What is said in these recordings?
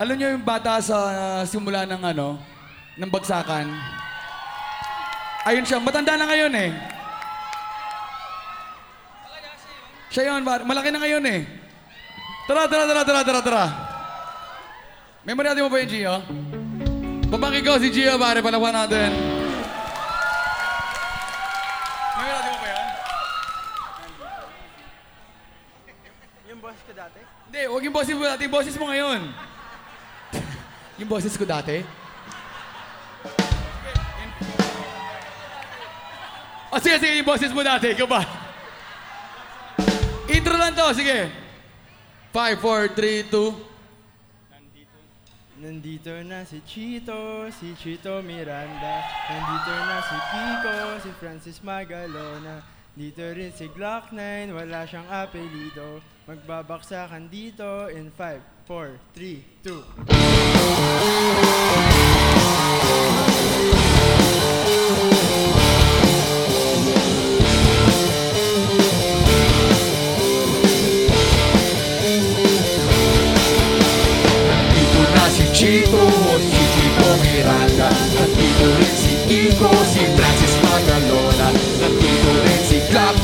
Alam niyo yung bata sa uh, simula ng ano, ng bagsakan? Ayun siya, matanda na ngayon eh. Siya yun, par- malaki na ngayon eh. Tara, tara, tara, tara, tara, tara. Memory natin mo ba yung Gio? Babaki ko si Gio, pare, palawan natin. Memory natin mo ba yan? Yung boss ko dati? Hindi, huwag yung boses mo dati, yung boses mo ngayon. Yung boses ko dati? O sige, sige, yung boses mo dati, ikaw ba? Intro lang to, sige. 5, 4, 3, 2. Nandito na si Chito, si Chito Miranda. Nandito na si Kiko, si Francis Magalona. Dito rin si Glock 9, wala siyang apelido. Magbabaksakan dito in 5, 4, 3, 2. Nandito na si Chico, si Chico Miranda Nandito rin si Kiko, si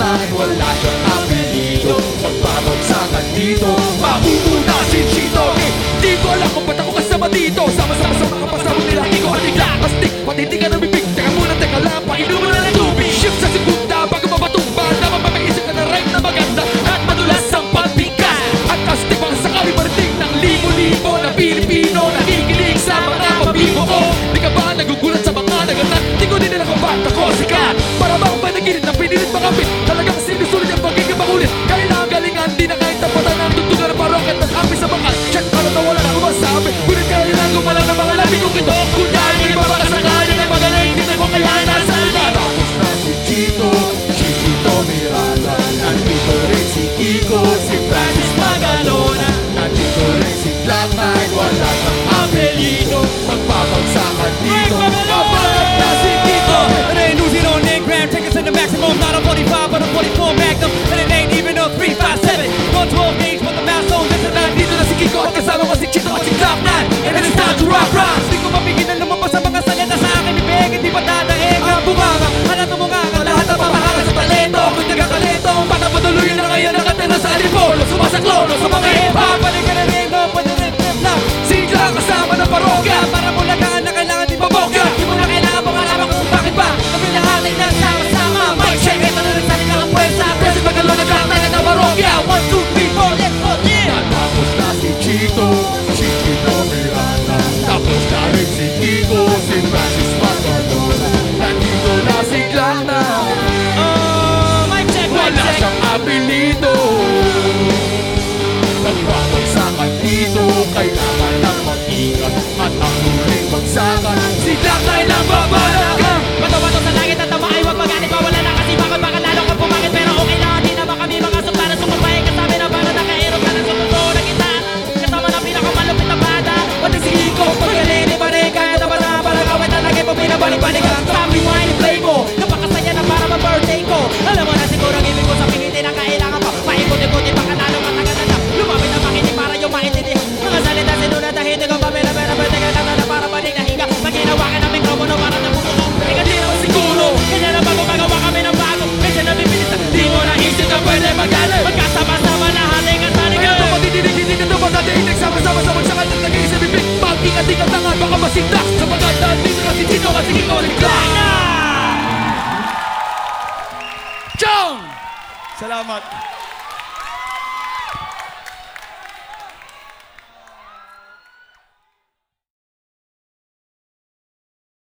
Clapton, wala siyang apelido Magbabagsakan dito, mauna si Chito eh, ko alam kung ba't ako kasama dito. Sama-sama sa mga pasama nila, di ko ating lakastik Pati di ka nabibig, teka muna, teka lang Painom na ng tubig, shift sa segunda Bago mapatumba, naman mamaisip ka na rin na maganda? At madulas ang pagbigkas At astig bang sakali mariting ng libo-libo na Pilipino. Nakikinig sa mga pabibo ko. Di ka ba nagugulat sa mga naganap Di ko din nila kung ba't ako sikat. Para ba akong panaginip na pinilit makapit Talagang Nandito na si Glana, Oh, mic check, mic wala check. siyang apelido Magpapagsakan na si Chito at si Kiko ni Glana Chong! Salamat.